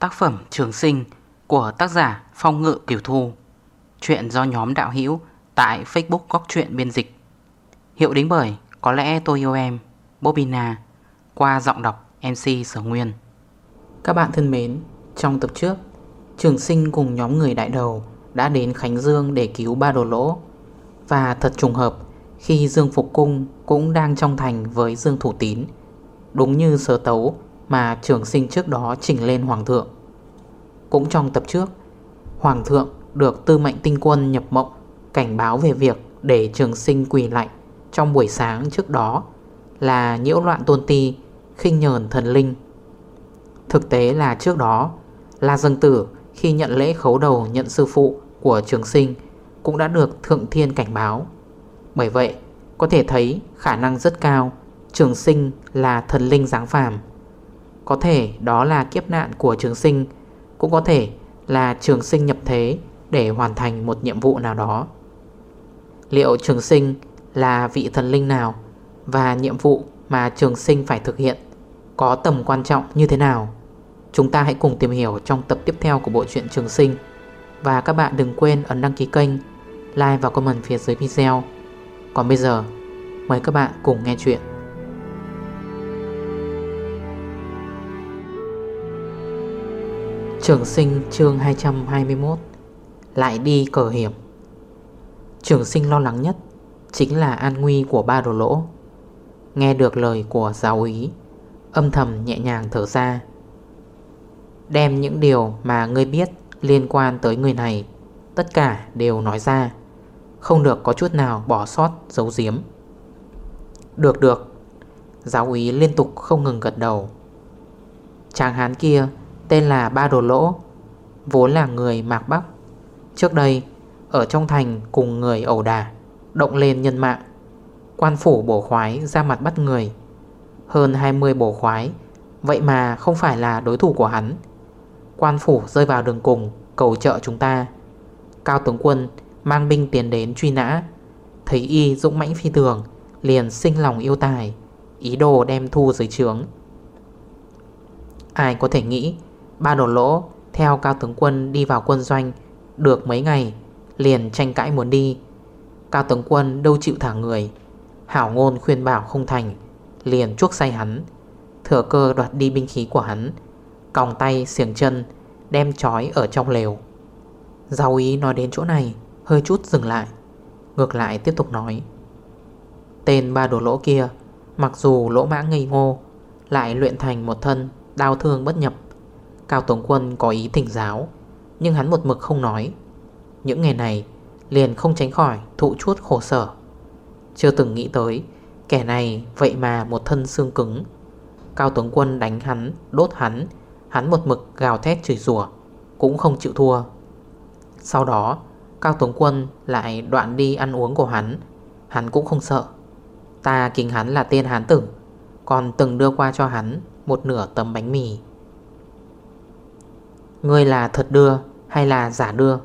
Tác phẩm Trường Sinh của tác giả Phong Ngự Kiều Thu. Chuyện do nhóm đạo hữu tại Facebook Góc Chuyện Biên Dịch. Hiệu đính bởi Có lẽ tôi yêu em, Bobina, Qua giọng đọc MC Sở Nguyên. Các bạn thân mến, Trong tập trước, Trường Sinh cùng nhóm người đại đầu Đã đến Khánh Dương để cứu ba đồ lỗ. Và thật trùng hợp, Khi Dương Phục Cung cũng đang trong thành với Dương Thủ Tín, Đúng như sơ tấu mà trường sinh trước đó chỉnh lên Hoàng thượng. Cũng trong tập trước, Hoàng thượng được tư mệnh tinh quân nhập mộng cảnh báo về việc để trường sinh quỳ lạnh trong buổi sáng trước đó là nhiễu loạn tôn ti, khinh nhờn thần linh. Thực tế là trước đó, là dân tử khi nhận lễ khấu đầu nhận sư phụ của trường sinh cũng đã được thượng thiên cảnh báo. Bởi vậy, có thể thấy khả năng rất cao trường sinh là thần linh giáng phàm. Có thể đó là kiếp nạn của trường sinh, Cũng có thể là trường sinh nhập thế Để hoàn thành một nhiệm vụ nào đó. Liệu trường sinh là vị thần linh nào Và nhiệm vụ mà trường sinh phải thực hiện Có tầm quan trọng như thế nào? Chúng ta hãy cùng tìm hiểu trong tập tiếp theo của bộ truyện Trường Sinh. Và các bạn đừng quên ấn đăng ký kênh, Like và comment phía dưới video. Còn bây giờ, Mời các bạn cùng nghe chuyện. Trường sinh chương 221 Lại đi cờ hiểm. Trường sinh lo lắng nhất Chính là an nguy của ba đồ lỗ. Nghe được lời của giáo ý Âm thầm nhẹ nhàng thở ra. Đem những điều mà ngươi biết Liên quan tới người này, Tất cả đều nói ra. Không được có chút nào bỏ sót giấu giếm. Được được. Giáo ý liên tục không ngừng gật đầu. Chàng hán kia Tên là Ba Đồ Lỗ, Vốn là người Mạc Bắc. Trước đây, ở trong thành cùng người ẩu đà Động lên nhân mạng. Quan phủ bổ khoái ra mặt bắt người. Hơn 20 bổ khoái, Vậy mà không phải là đối thủ của hắn. Quan phủ rơi vào đường cùng, Cầu trợ chúng ta. Cao tướng quân mang binh tiến đến truy nã. Thấy y dũng mãnh phi thường, Liền sinh lòng yêu tài, Ý đồ đem thu dưới trướng. Ai có thể nghĩ Ba đồn lỗ, theo cao tướng quân đi vào quân doanh, Được mấy ngày, Liền tranh cãi muốn đi. Cao tướng quân đâu chịu thả người, Hảo ngôn khuyên bảo không thành, Liền chuốc say hắn. Thừa cơ đoạt đi binh khí của hắn, Còng tay xiềng chân, Đem trói ở trong lều. Giao ý nói đến chỗ này, Hơi chút dừng lại, Ngược lại tiếp tục nói. Tên ba đồ lỗ kia, Mặc dù lỗ mã ngây ngô, Lại luyện thành một thân Đau thương bất nhập. Cao Tổng Quân có ý thỉnh giáo, Nhưng hắn một mực không nói. Những ngày này, liền không tránh khỏi thụ chuốt khổ sở. Chưa từng nghĩ tới, Kẻ này vậy mà một thân xương cứng. Cao Tướng Quân đánh hắn, Đốt hắn Hắn một mực gào thét chửi rủa, Cũng không chịu thua. Sau đó, Cao Tướng Quân lại đoạn đi ăn uống của hắn Hắn cũng không sợ. Ta kính hắn là tên hán tử, Còn từng đưa qua cho hắn Một nửa tấm bánh mì. Ngươi là thật đưa hay là giả đưa?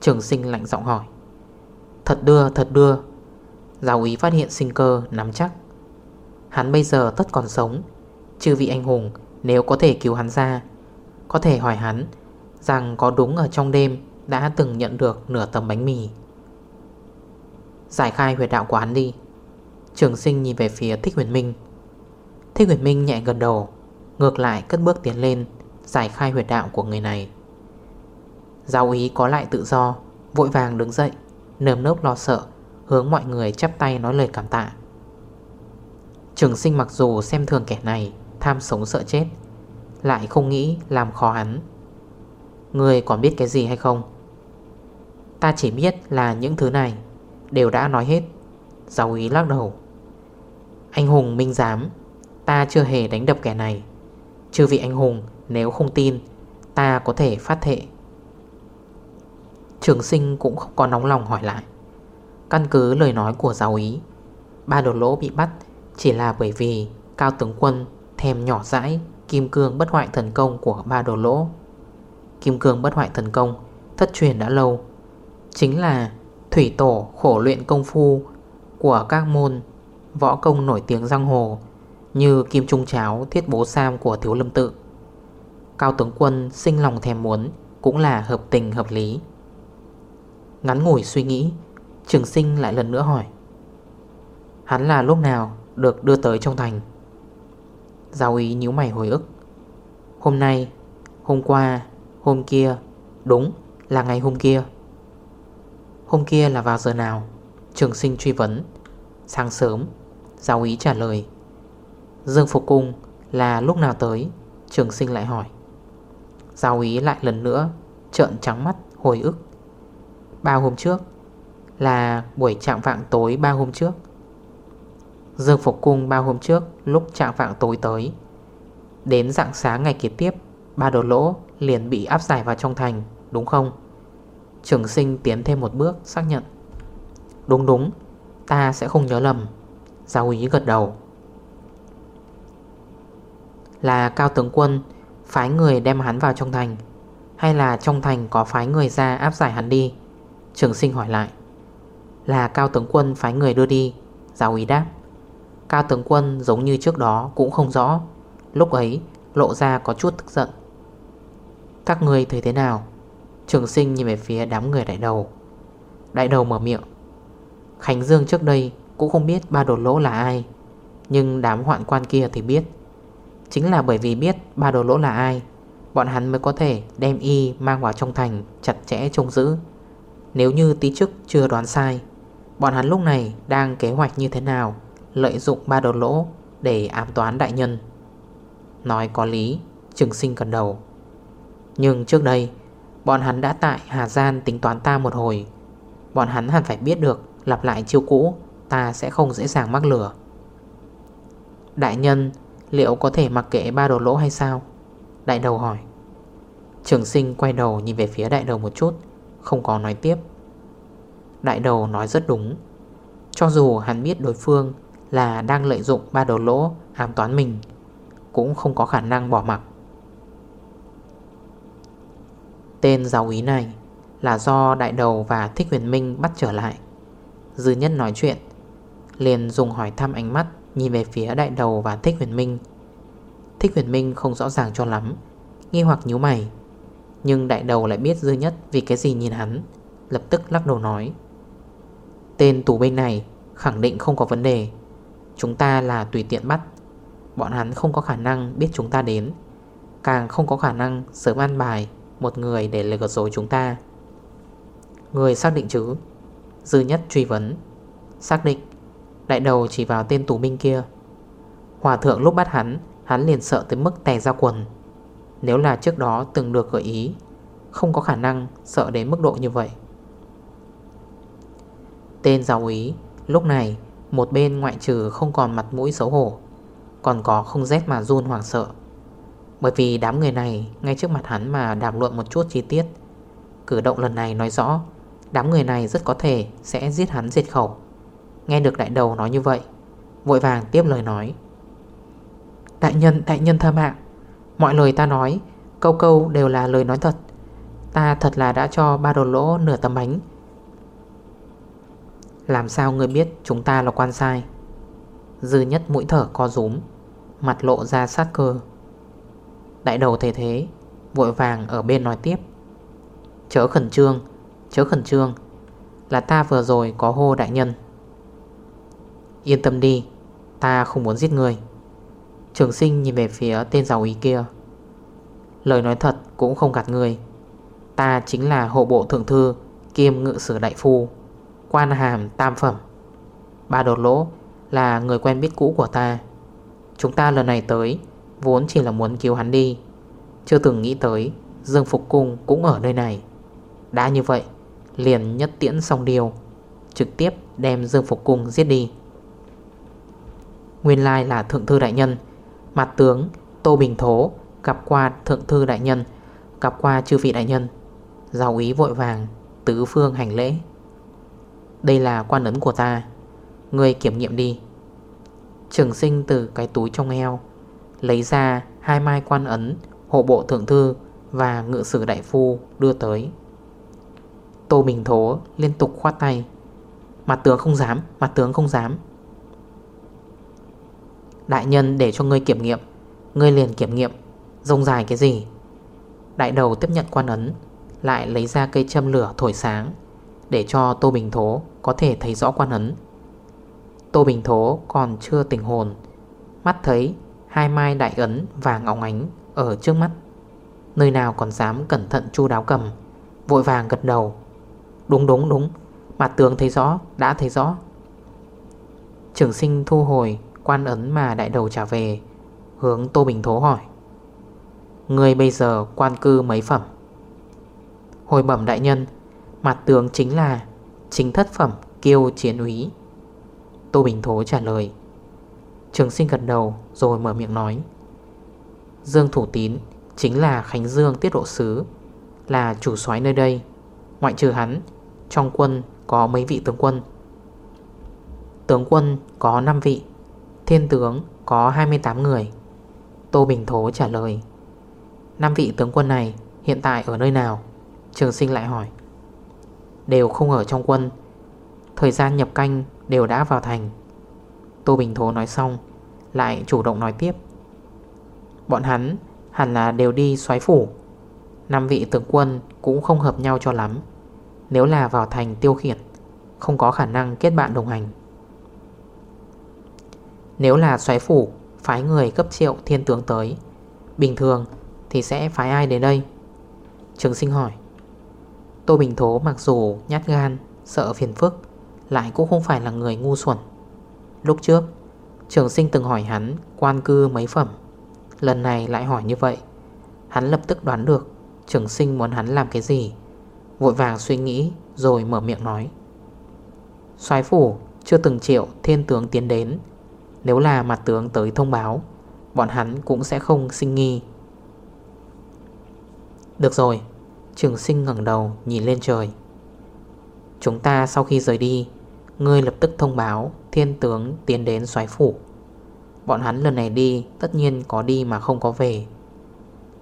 Trường sinh lạnh giọng hỏi. Thật đưa thật đưa. Giáo úy phát hiện sinh cơ nắm chắc. Hắn bây giờ tất còn sống. Chư vị anh hùng, Nếu có thể cứu hắn ra, Có thể hỏi hắn Rằng có đúng ở trong đêm Đã từng nhận được nửa tấm bánh mì. Giải khai huyệt đạo của hắn đi. Trường sinh nhìn về phía Thích Huyền Minh. Thích Huyền Minh nhẹ gần đầu, Ngược lại cất bước tiến lên. Giải khai huyệt đạo của người này. Giáo ý có lại tự do, Vội vàng đứng dậy, Nơm nớp lo sợ, Hướng mọi người chắp tay nói lời cảm tạ. Trường sinh mặc dù xem thường kẻ này, Tham sống sợ chết, Lại không nghĩ làm khó hắn. Người còn biết cái gì hay không? Ta chỉ biết là những thứ này Đều đã nói hết, Giáo ý lắc đầu. Anh hùng minh giám, Ta chưa hề đánh đập kẻ này chưa vị anh hùng nếu không tin, Ta có thể phát thệ Trường sinh cũng không có nóng lòng hỏi lại. Căn cứ lời nói của giáo ý Ba đồ lỗ bị bắt Chỉ là bởi vì Cao tướng quân thèm nhỏ dãi Kim cương bất hoại thần công của ba đồ lỗ. Kim cương bất hoại thần công Thất truyền đã lâu, Chính là thủy tổ khổ luyện công phu Của các môn Võ công nổi tiếng giang hồ Như kim trung cháo, thiết bố sam của thiếu lâm tự. Cao tướng quân sinh lòng thèm muốn Cũng là hợp tình hợp lý. Ngắn ngủi suy nghĩ, Trường sinh lại lần nữa hỏi. Hắn là lúc nào được đưa tới trong thành? Giáo ý nhíu mày hồi ức. Hôm nay, Hôm qua, Hôm kia, Đúng là ngày hôm kia. Hôm kia là vào giờ nào? Trường sinh truy vấn. Sáng sớm, Giáo ý trả lời. Dương Phục Cung là lúc nào tới? Trường sinh lại hỏi. Giáo ý lại lần nữa, Trợn trắng mắt, hồi ức. Ba hôm trước, Là buổi trạng vạng tối ba hôm trước. Dương Phục Cung ba hôm trước, Lúc trạng vạng tối tới. Đến dạng sáng ngày kế tiếp, Ba đồ lỗ liền bị áp giải vào trong thành, Đúng không? Trường sinh tiến thêm một bước, xác nhận. Đúng đúng, Ta sẽ không nhớ lầm. Giáo ý gật đầu. Là cao tướng quân Phái người đem hắn vào trong thành? Hay là trong thành có phái người ra áp giải hắn đi? Trường sinh hỏi lại. Là cao tướng quân phái người đưa đi, Giáo ý đáp. Cao tướng quân giống như trước đó cũng không rõ. Lúc ấy, lộ ra có chút tức giận. Các người thấy thế nào? Trường sinh nhìn về phía đám người đại đầu. Đại đầu mở miệng. Khánh Dương trước đây cũng không biết ba đột lỗ là ai, Nhưng đám hoạn quan kia thì biết. Chính là bởi vì biết ba đồ lỗ là ai, Bọn hắn mới có thể đem y mang vào trong thành chặt chẽ trông giữ. Nếu như tí chức chưa đoán sai, Bọn hắn lúc này đang kế hoạch như thế nào Lợi dụng ba đồ lỗ để ám toán đại nhân. Nói có lý, Trường sinh cần đầu. Nhưng trước đây, Bọn hắn đã tại Hà Gian tính toán ta một hồi. Bọn hắn hẳn phải biết được Lặp lại chiêu cũ, Ta sẽ không dễ dàng mắc lửa Đại nhân Liệu có thể mặc kệ ba đồ lỗ hay sao? Đại đầu hỏi. Trường sinh quay đầu nhìn về phía đại đầu một chút, Không có nói tiếp. Đại đầu nói rất đúng. Cho dù hắn biết đối phương Là đang lợi dụng ba đồ lỗ Ám toán mình, Cũng không có khả năng bỏ mặc. Tên giáo ý này Là do đại đầu và Thích Huyền Minh bắt trở lại. Dư nhất nói chuyện, Liền dùng hỏi thăm ánh mắt. Nhìn về phía đại đầu và Thích Huyền Minh. Thích Huyền Minh không rõ ràng cho lắm, Nghi hoặc nhíu mày. Nhưng đại đầu lại biết dư nhất vì cái gì nhìn hắn, Lập tức lắc đầu nói. Tên tù binh này khẳng định không có vấn đề. Chúng ta là tùy tiện bắt. Bọn hắn không có khả năng biết chúng ta đến. Càng không có khả năng sớm ăn bài Một người để lừa dối chúng ta. Người xác định chứ? Dư nhất truy vấn, Xác định Đại đầu chỉ vào tên tù binh kia. Hòa thượng lúc bắt hắn Hắn liền sợ tới mức tè ra quần. Nếu là trước đó từng được gợi ý, Không có khả năng sợ đến mức độ như vậy. Tên giáo ý Lúc này, Một bên ngoại trừ không còn mặt mũi xấu hổ, Còn có không rét mà run hoảng sợ. Bởi vì đám người này, Ngay trước mặt hắn mà đàm luận một chút chi tiết. Cử động lần này nói rõ, Đám người này rất có thể sẽ giết hắn diệt khẩu. Nghe được đại đầu nói như vậy Vội vàng tiếp lời nói. Đại nhân, đại nhân tha mạng. Mọi lời ta nói Câu câu đều là lời nói thật. Ta thật là đã cho ba đồ lỗ nửa tấm bánh. Làm sao người biết chúng ta là quan sai? Dư nhất mũi thở co rúm Mặt lộ ra sát cơ. Đại đầu thế thế Vội vàng ở bên nói tiếp. Chớ khẩn trương Chớ khẩn trương Là ta vừa rồi có hô đại nhân. Yên tâm đi, Ta không muốn giết người. Trường sinh nhìn về phía tên giàu ý kia. Lời nói thật cũng không gạt người. Ta chính là hộ bộ thượng thư Kiêm ngự sử đại phu, Quan hàm tam phẩm. Ba đột lỗ là người quen biết cũ của ta. Chúng ta lần này tới, Vốn chỉ là muốn cứu hắn đi. Chưa từng nghĩ tới, Dương Phục Cung cũng ở nơi này. Đã như vậy, Liền nhất tiễn xong điều, Trực tiếp đem Dương Phục Cung giết đi. Nguyên lai là Thượng Thư Đại Nhân. Mặt tướng Tô Bình Thố, Gặp qua Thượng Thư Đại Nhân, Gặp qua chư vị Đại Nhân. Giáo ý vội vàng, Tứ phương hành lễ. Đây là quan ấn của ta. Người kiểm nghiệm đi. Trường sinh từ cái túi trong eo, Lấy ra hai mai quan ấn Hộ bộ thượng thư Và ngự sử đại phu đưa tới. Tô Bình Thố liên tục khoát tay. Mặt tướng không dám, Mặt tướng không dám. Đại nhân để cho ngươi kiểm nghiệm. Ngươi liền kiểm nghiệm. Rông dài cái gì? Đại đầu tiếp nhận quan ấn, Lại lấy ra cây châm lửa thổi sáng, Để cho Tô Bình Thố có thể thấy rõ quan ấn. Tô Bình Thố còn chưa tỉnh hồn, Mắt thấy hai mai đại ấn vàng óng ánh ở trước mắt. Nơi nào còn dám cẩn thận chu đáo cầm, Vội vàng gật đầu. Đúng đúng đúng. Mặt tướng thấy rõ, đã thấy rõ. Trưởng sinh thu hồi Quan ấn mà đại đầu trả về, Hướng Tô Bình Thố hỏi. Người bây giờ quan cư mấy phẩm? Hồi bẩm đại nhân, Mặt tướng chính là Chính thất phẩm kiêu chiến úy. Tô Bình Thố trả lời. Trường sinh gật đầu rồi mở miệng nói. Dương Thủ Tín Chính là Khánh Dương Tiết Độ Sứ, Là chủ soái nơi đây. Ngoại trừ hắn, Trong quân có mấy vị tướng quân? Tướng quân có 5 vị. Thiên tướng có 28 người. Tô Bình Thố trả lời 5 vị tướng quân này hiện tại ở nơi nào? Trường sinh lại hỏi, Đều không ở trong quân. Thời gian nhập canh đều đã vào thành. Tô Bình Thố nói xong, Lại chủ động nói tiếp, Bọn hắn hẳn là đều đi xoáy phủ. Năm vị tướng quân cũng không hợp nhau cho lắm. Nếu là vào thành tiêu khiển, Không có khả năng kết bạn đồng hành. Nếu là xoáy phủ, Phái người cấp triệu thiên tướng tới, Bình thường thì sẽ phái ai đến đây? Trường sinh hỏi. Tô Bình Thố mặc dù nhát gan, Sợ phiền phức, Lại cũng không phải là người ngu xuẩn. Lúc trước, Trường sinh từng hỏi hắn quan cư mấy phẩm. Lần này lại hỏi như vậy. Hắn lập tức đoán được Trường sinh muốn hắn làm cái gì, Vội vàng suy nghĩ rồi mở miệng nói. Xoái phủ chưa từng triệu thiên tướng tiến đến nếu là mặt tướng tới thông báo, Bọn hắn cũng sẽ không sinh nghi. Được rồi, Trường sinh ngẩn đầu nhìn lên trời. Chúng ta sau khi rời đi, Ngươi lập tức thông báo Thiên tướng tiến đến xoáy phủ. Bọn hắn lần này đi, Tất nhiên có đi mà không có về.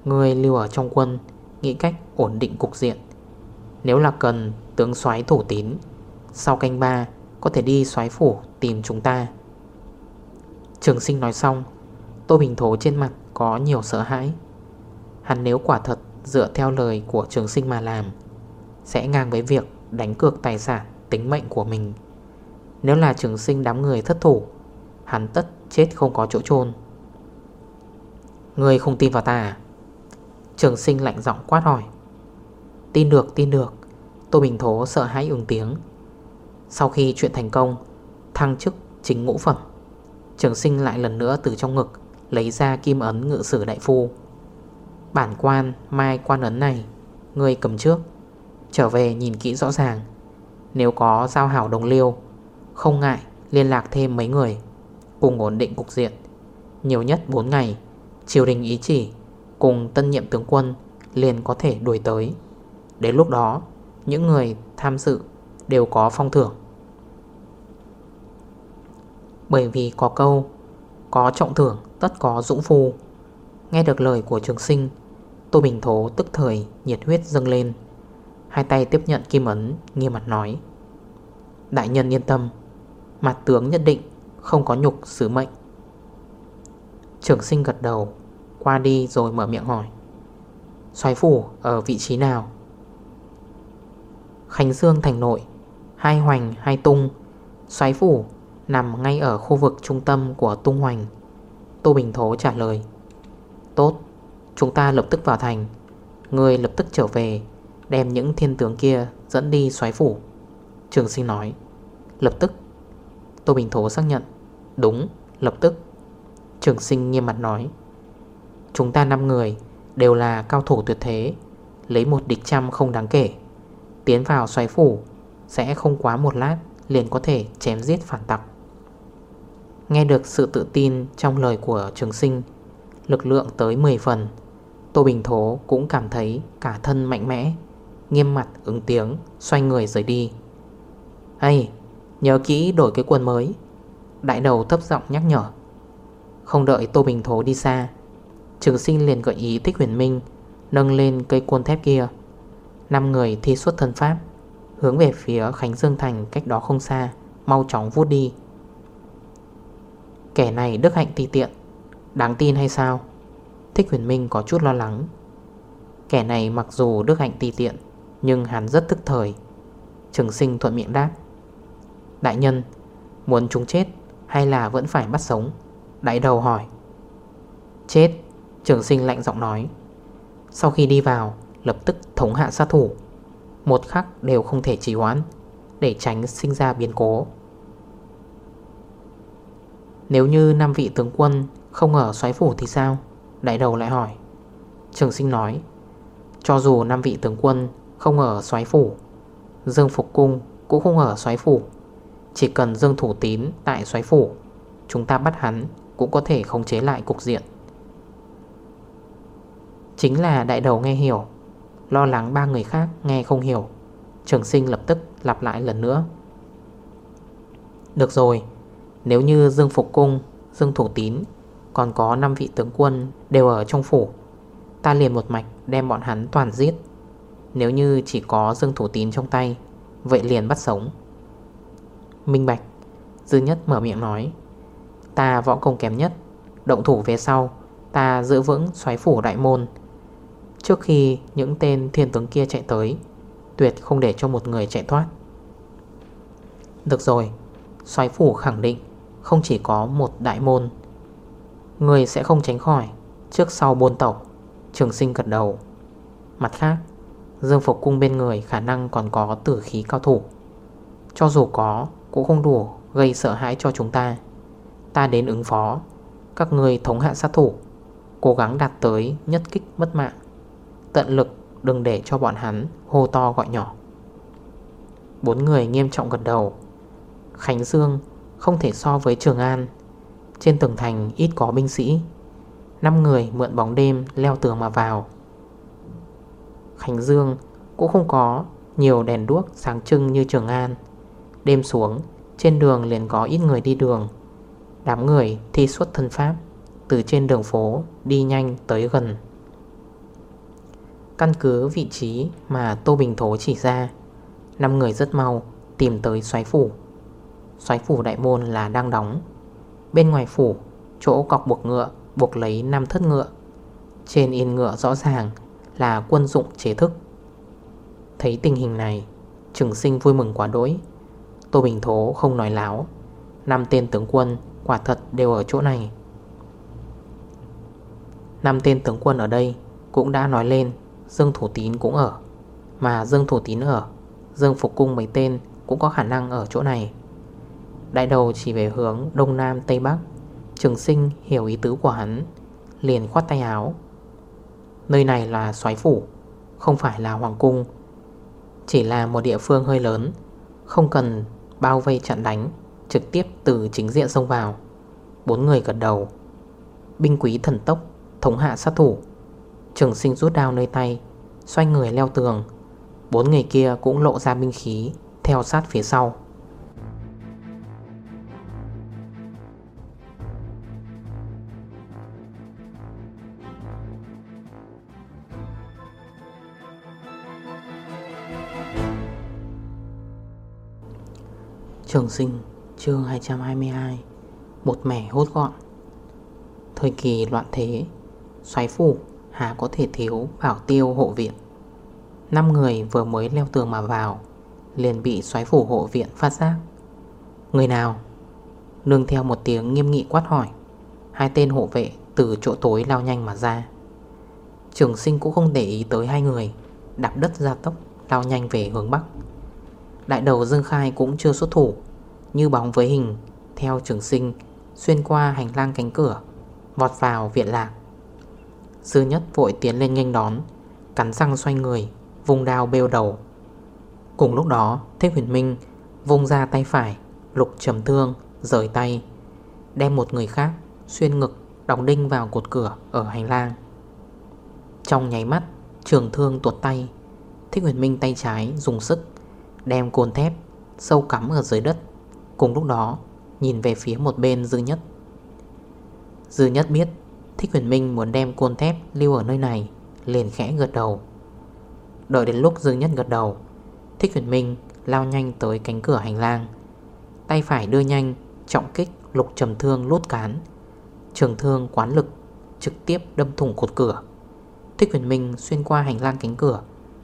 Ngươi lưu ở trong quân, Nghĩ cách ổn định cục diện. Nếu là cần, tướng xoáy thủ tín, Sau canh ba Có thể đi xoáy phủ tìm chúng ta. Trường sinh nói xong, Tô Bình Thố trên mặt có nhiều sợ hãi. Hắn nếu quả thật dựa theo lời của trường sinh mà làm, Sẽ ngang với việc đánh cược tài sản tính mệnh của mình. Nếu là trường sinh đám người thất thủ, Hắn tất chết không có chỗ chôn. Người không tin vào ta à? Trường sinh lạnh giọng quát hỏi. Tin được tin được. Tô Bình Thố sợ hãi ứng tiếng. Sau khi chuyện thành công, Thăng chức chính ngũ phẩm. Trường sinh lại lần nữa từ trong ngực, Lấy ra kim ấn ngự sử đại phu. Bản quan, mai quan ấn này, ngươi cầm trước. Trở về nhìn kỹ rõ ràng. Nếu có giao hảo đồng liêu, Không ngại liên lạc thêm mấy người, Cùng ổn định cục diện. Nhiều nhất 4 ngày, Triều đình ý chỉ, Cùng tân nhiệm tướng quân liền có thể đuổi tới. Đến lúc đó, Những người tham dự đều có phong thưởng. Bởi vì có câu, Có trọng thưởng, tất có dũng phu. Nghe được lời của trường sinh, Tô Bình Thố tức thời nhiệt huyết dâng lên. Hai tay tiếp nhận kim ấn, Nghiêm mặt nói, Đại nhân yên tâm, Mặt tướng nhất định không có nhục sứ mệnh. Trường sinh gật đầu, Qua đi rồi mở miệng hỏi Xoáy phủ ở vị trí nào? Khánh Dương thành nội, Hai hoành, hai tung Xoáy phủ nằm ngay ở khu vực trung tâm của tung hoành. Tô Bình Thố trả lời Tốt Chúng ta lập tức vào thành. Người lập tức trở về Đem những thiên tướng kia dẫn đi xoáy phủ. Trường sinh nói Lập tức. Tô Bình Thố xác nhận Đúng, lập tức. Trường sinh nghiêm mặt nói Chúng ta 5 người đều là cao thủ tuyệt thế Lấy một địch trăm không đáng kể. Tiến vào xoáy phủ Sẽ không quá một lát Liền có thể chém giết phản tặc. Nghe được sự tự tin trong lời của trường sinh. Lực lượng tới 10 phần. Tô Bình Thố cũng cảm thấy cả thân mạnh mẽ, Nghiêm mặt, ứng tiếng, Xoay người rời đi. "Hay Nhớ kỹ đổi cái quần mới. Đại đầu thấp giọng nhắc nhở. Không đợi Tô Bình Thố đi xa, Trường sinh liền gợi ý Thích Huyền Minh Nâng lên cây côn thép kia. Năm người thi xuất thân pháp, Hướng về phía Khánh Dương Thành cách đó không xa, Mau chóng vút đi. Kẻ này đức hạnh ti tiện. Đáng tin hay sao? Thích huyền minh có chút lo lắng. Kẻ này mặc dù đức hạnh ti tiện, Nhưng hắn rất thức thời. Trường sinh thuận miệng đáp. Đại nhân, Muốn chúng chết hay là vẫn phải bắt sống? Đại đầu hỏi. Chết, Trường sinh lạnh giọng nói. Sau khi đi vào, Lập tức thống hạ sát thủ. Một khắc đều không thể trì hoãn, Để tránh sinh ra biến cố. Nếu như năm vị tướng quân Không ở xoáy phủ thì sao? Đại đầu lại hỏi. Trường sinh nói, Cho dù năm vị tướng quân không ở xoáy phủ, Dương Phục Cung cũng không ở xoáy phủ. Chỉ cần Dương Thủ Tín tại xoáy phủ, Chúng ta bắt hắn cũng có thể khống chế lại cục diện. Chính là đại đầu nghe hiểu, Lo lắng ba người khác nghe không hiểu. Trường sinh lập tức lặp lại lần nữa. Được rồi nếu như Dương Phục Cung, Dương Thủ Tín Còn có 5 vị tướng quân đều ở trong phủ, Ta liền một mạch đem bọn hắn toàn giết. Nếu như chỉ có Dương Thủ Tín trong tay, Vậy liền bắt sống. Minh Bạch, Dư nhất mở miệng nói, Ta võ công kém nhất, Động thủ về sau, Ta giữ vững xoáy phủ đại môn. Trước khi những tên thiên tướng kia chạy tới, Tuyệt không để cho một người chạy thoát. Được rồi Xoáy phủ khẳng định không chỉ có một đại môn. Người sẽ không tránh khỏi Trước sau bôn tẩu Trường sinh gật đầu. Mặt khác, Dương Phục Cung bên người khả năng còn có tử khí cao thủ. Cho dù có, Cũng không đủ gây sợ hãi cho chúng ta. Ta đến ứng phó, Các người thống hạ sát thủ, Cố gắng đạt tới nhất kích mất mạng. Tận lực đừng để cho bọn hắn hô to gọi nhỏ. Bốn người nghiêm trọng gật đầu. Khánh Dương không thể so với Trường An. Trên tường thành ít có binh sĩ. 5 người mượn bóng đêm leo tường mà vào. Khánh Dương cũng không có nhiều đèn đuốc sáng trưng như Trường An. Đêm xuống, trên đường liền có ít người đi đường. Đám người thi xuất thân pháp, Từ trên đường phố đi nhanh tới gần. Căn cứ vị trí mà Tô Bình Thố chỉ ra 5 người rất mau tìm tới xoáy phủ. Xoáy phủ đại môn là đang đóng. Bên ngoài phủ, Chỗ cọc buộc ngựa Buộc lấy 5 thất ngựa. Trên yên ngựa rõ ràng Là quân dụng chế thức. Thấy tình hình này Trừng sinh vui mừng quá đỗi. Tô Bình Thố không nói láo. Năm tên tướng quân quả thật đều ở chỗ này. Năm tên tướng quân ở đây Cũng đã nói lên Dương Thủ Tín cũng ở. Mà Dương Thủ Tín ở, Dương Phục Cung mấy tên cũng có khả năng ở chỗ này. Đại đầu chỉ về hướng Đông Nam Tây Bắc. Trường sinh hiểu ý tứ của hắn, Liền khoát tay áo. Nơi này là xoáy phủ, Không phải là hoàng cung. Chỉ là một địa phương hơi lớn, Không cần bao vây chặn đánh, Trực tiếp từ chính diện xông vào. Bốn người gật đầu. Binh quý thần tốc, Thống hạ sát thủ. Trường sinh rút đao nơi tay, Xoay người leo tường. Bốn người kia cũng lộ ra binh khí, Theo sát phía sau. Trường sinh, chương 222 Một mẻ hốt gọn. Thời kỳ loạn thế Xoáy phủ, Hà có thể thiếu bảo tiêu hộ viện. 5 người vừa mới leo tường mà vào, Liền bị xoáy phủ hộ viện phát giác. Người nào? Nương theo một tiếng nghiêm nghị quát hỏi. Hai tên hộ vệ từ chỗ tối lao nhanh mà ra. Trường sinh cũng không để ý tới hai người, Đạp đất ra tốc, Lao nhanh về hướng Bắc. Đại đầu Dương Khai cũng chưa xuất thủ, Như bóng với hình, Theo trường sinh, Xuyên qua hành lang cánh cửa, Vọt vào viện lạc. Sư nhất vội tiến lên nhanh đón, Cắn răng xoay người, Vùng đao bêu đầu. Cùng lúc đó, Thích huyền minh Vùng ra tay phải, Lục trầm thương Rời tay, Đem một người khác Xuyên ngực Đóng đinh vào cột cửa Ở hành lang. Trong nháy mắt, Trường thương tuột tay, Thích huyền minh tay trái dùng sức Đem côn thép Sâu cắm ở dưới đất. Cùng lúc đó, Nhìn về phía một bên dư nhất. Dư nhất biết Thích huyền minh muốn đem côn thép lưu ở nơi này, Liền khẽ gật đầu. Đợi đến lúc Dư Nhất gật đầu, Thích huyền minh lao nhanh tới cánh cửa hành lang. Tay phải đưa nhanh Trọng kích lục trầm thương lốt cán. Trường thương quán lực Trực tiếp đâm thủng cột cửa. Thích Thích huyền minh xuyên qua hành lang cánh cửa,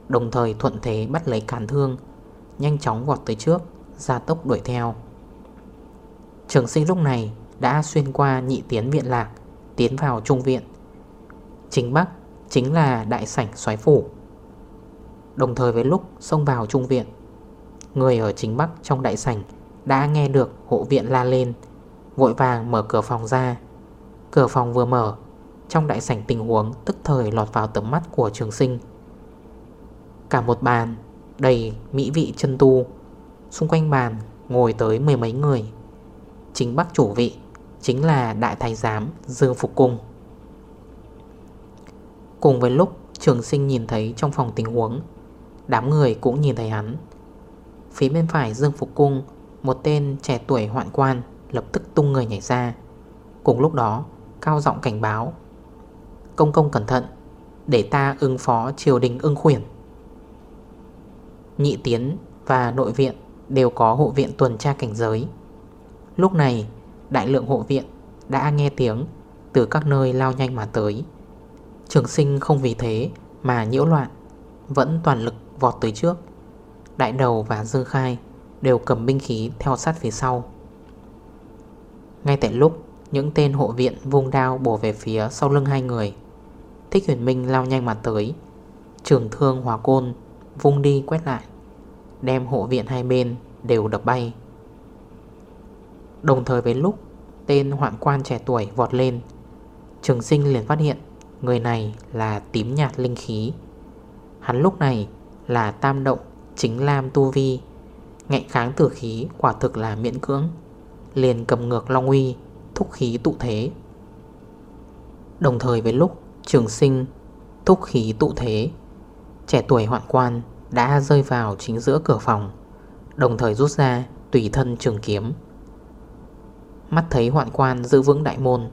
Đồng thời thuận thế bắt lấy cản thương Nhanh chóng vọt tới trước Ra tốc đuổi theo. Trường sinh lúc này đã xuyên qua nhị tiến viện lạc, Tiến vào trung viện. Chính Bắc chính là đại sảnh xoáy phủ. Đồng thời với lúc xông vào trung viện, Người ở chính Bắc trong đại sảnh Đã nghe được hộ viện la lên, Vội vàng mở cửa phòng ra. Cửa phòng vừa mở, Trong đại sảnh tình huống tức thời lọt vào tầm mắt của trường sinh. Cả một bàn đầy mỹ vị chân tu. Xung quanh bàn ngồi tới mười mấy người. Chính bắc chủ vị Chính là đại thái giám Dương Phục Cung. Cùng với lúc trường sinh nhìn thấy trong phòng tình huống, Đám người cũng nhìn thấy hắn. Phía bên phải Dương Phục Cung, Một tên trẻ tuổi hoạn quan Lập tức tung người nhảy ra. Cùng lúc đó, cao giọng cảnh báo, Công công cẩn thận, Để ta ứng phó triều đình ưng khuyển. Nhị tiến và nội viện Đều có hộ viện tuần tra cảnh giới. Lúc này, Đại lượng hộ viện đã nghe tiếng Từ các nơi lao nhanh mà tới. Trường sinh không vì thế Mà nhiễu loạn, Vẫn toàn lực vọt tới trước. Đại đầu và Dương Khai Đều cầm binh khí theo sát phía sau. Ngay tại lúc Những tên hộ viện vung đao bổ về phía sau lưng hai người, Thích huyền minh lao nhanh mà tới. Trường thương hòa côn Vung đi quét lại. Đem hộ viện hai bên đều đập bay. Đồng thời với lúc Tên hoạn quan trẻ tuổi vọt lên, Trường sinh liền phát hiện Người này là tím nhạt linh khí. Hắn lúc này là tam động chính lam tu vi, Ngạnh kháng tử khí quả thực là miễn cưỡng, Liền cầm ngược long uy, Thúc khí tụ thế. Đồng thời với lúc trường sinh Thúc khí tụ thế, Trẻ tuổi hoạn quan đã rơi vào chính giữa cửa phòng, Đồng thời rút ra tùy thân trường kiếm. Mắt thấy hoạn quan giữ vững đại môn,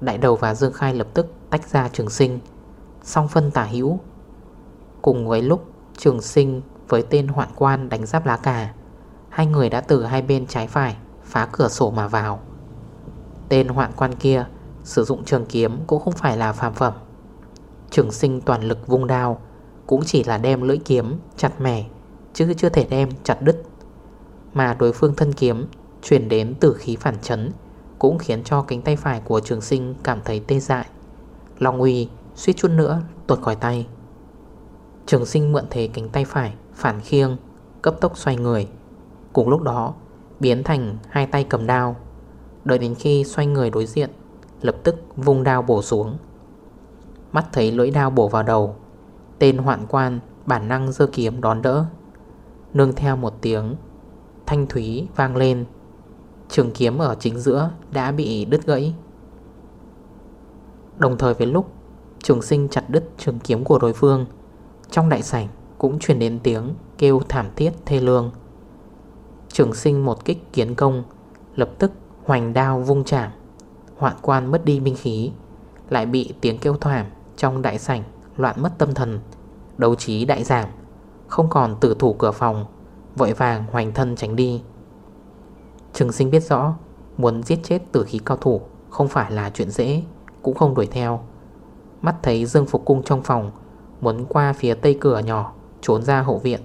Đại đầu và Dương Khai lập tức tách ra trường sinh, Song phân tả hữu. Cùng với lúc trường sinh với tên hoạn quan đánh giáp lá cà, Hai người đã từ hai bên trái phải Phá cửa sổ mà vào. Tên hoạn quan kia Sử dụng trường kiếm cũng không phải là phàm phẩm. Trường sinh toàn lực vung đao cũng chỉ là đem lưỡi kiếm Chặt mẻ, Chứ chưa thể đem chặt đứt. Mà đối phương thân kiếm Chuyển đến từ khí phản chấn, Cũng khiến cho cánh tay phải của trường sinh Cảm thấy tê dại. Long uy suýt chút nữa tuột khỏi tay. Trường sinh mượn thế cánh tay phải Phản khiêng, Cấp tốc xoay người. Cùng lúc đó, biến thành hai tay cầm đao. Đợi đến khi xoay người đối diện, Lập tức vung đao bổ xuống. Mắt thấy lưỡi đao bổ vào đầu Tên hoạn quan, bản năng dơ kiếm đón đỡ. Nương theo một tiếng, Thanh thúy vang lên. Trường kiếm ở chính giữa đã bị đứt gãy. Đồng thời với lúc, Trường sinh chặt đứt trường kiếm của đối phương, Trong đại sảnh cũng truyền đến tiếng kêu thảm thiết thê lương. Trường sinh một kích kiến công, Lập tức hoành đao vung chạm. Hoạn quan mất đi binh khí, Lại bị tiếng kêu thảm Trong đại sảnh loạn mất tâm thần, Đấu trí đại giảm, Không còn tử thủ cửa phòng, Vội vàng hoành thân tránh đi. Trường sinh biết rõ, Muốn giết chết tử khí cao thủ Không phải là chuyện dễ, Cũng không đuổi theo. Mắt thấy Dương Phục Cung trong phòng, Muốn qua phía tây cửa nhỏ, Trốn ra hậu viện.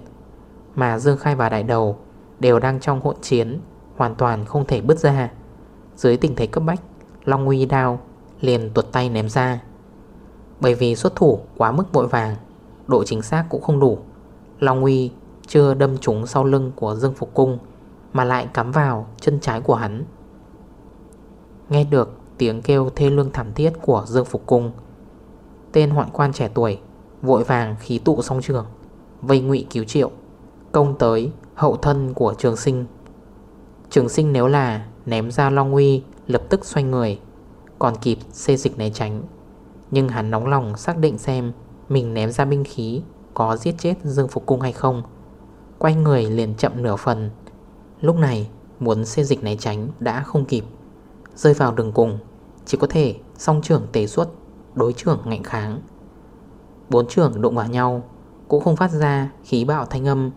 Mà Dương Khai và Đại Đầu Đều đang trong hỗn chiến, Hoàn toàn không thể bứt ra. Dưới tình thế cấp bách, Long Nguy đao liền tuột tay ném ra. Bởi vì xuất thủ quá mức vội vàng, Độ chính xác cũng không đủ. Long uy chưa đâm trúng sau lưng của Dương Phục Cung, Mà lại cắm vào chân trái của hắn. Nghe được tiếng kêu thê lương thảm thiết của Dương Phục Cung, Tên hoạn quan trẻ tuổi Vội vàng khí tụ song trường, Vây ngụy cứu triệu, Công tới hậu thân của trường sinh. Trường sinh nếu là ném ra Long Uy, lập tức xoay người, Còn kịp xê dịch né tránh. Nhưng hắn nóng lòng xác định xem Mình ném ra binh khí Có giết chết Dương Phục Cung hay không. Quay người liền chậm nửa phần. Lúc này, muốn xê dịch né tránh đã không kịp. Rơi vào đường cùng, Chỉ có thể song trưởng tế xuất Đối trưởng ngạnh kháng. Bốn trưởng đụng vào nhau, Cũng không phát ra khí bạo thanh âm.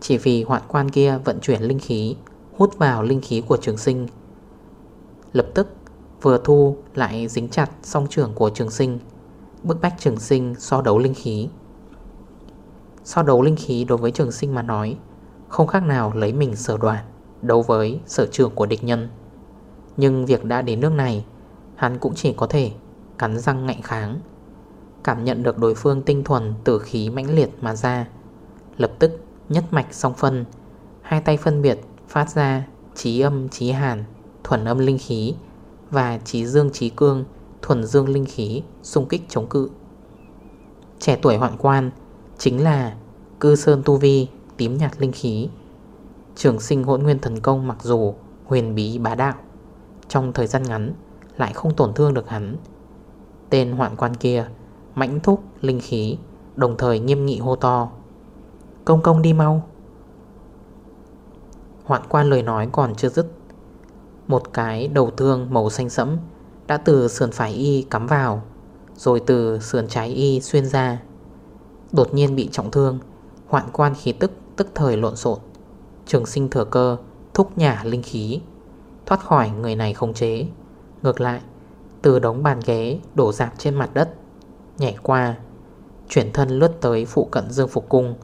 Chỉ vì hoạn quan kia vận chuyển linh khí, Hút vào linh khí của trường sinh. Lập tức vừa thu lại dính chặt song trưởng của trường sinh. Bức bách trường sinh so đấu linh khí. So đấu linh khí đối với trường sinh mà nói, Không khác nào lấy mình sở đoàn Đấu với sở trường của địch nhân. Nhưng việc đã đến nước này, Hắn cũng chỉ có thể Cắn răng ngạnh kháng, Cảm nhận được đối phương tinh thuần tử khí mãnh liệt mà ra. Lập tức nhất mạch song phân, Hai tay phân biệt phát ra trí âm, trí hàn, Thuần âm linh khí và trí dương trí cương, Thuần dương, linh khí, xung kích chống cự. Trẻ tuổi hoạn quan Chính là cư sơn tu vi, tím nhạt linh khí. Trường sinh hỗn nguyên thần công mặc dù huyền bí bá đạo, Trong thời gian ngắn lại không tổn thương được hắn. Tên hoạn quan kia Mãnh thúc linh khí, Đồng thời nghiêm nghị hô to, Công công đi mau. Hoạn quan lời nói còn chưa dứt một cái đầu thương màu xanh sẫm Đã từ sườn phải y cắm vào, Rồi từ sườn trái y xuyên ra. Đột nhiên bị trọng thương, Hoạn quan khí tức tức thời lộn xộn. Trường sinh thừa cơ, Thúc nhả linh khí. Thoát khỏi người này không chế. Ngược lại, Từ đống bàn ghế đổ dạp trên mặt đất, Nhảy qua, Chuyển thân lướt tới phụ cận Dương Phục Cung,